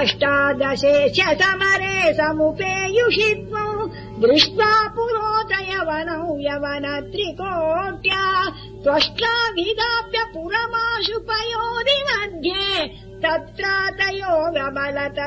अष्टादशे च समरे समुपेयुषित्वष्ट्वा पुरोदयवनौ यवन त्रिकोट्या त्वष्टाभिधाप्य पुरमाशु पयोधि मध्ये तत्र तयो प्रबलत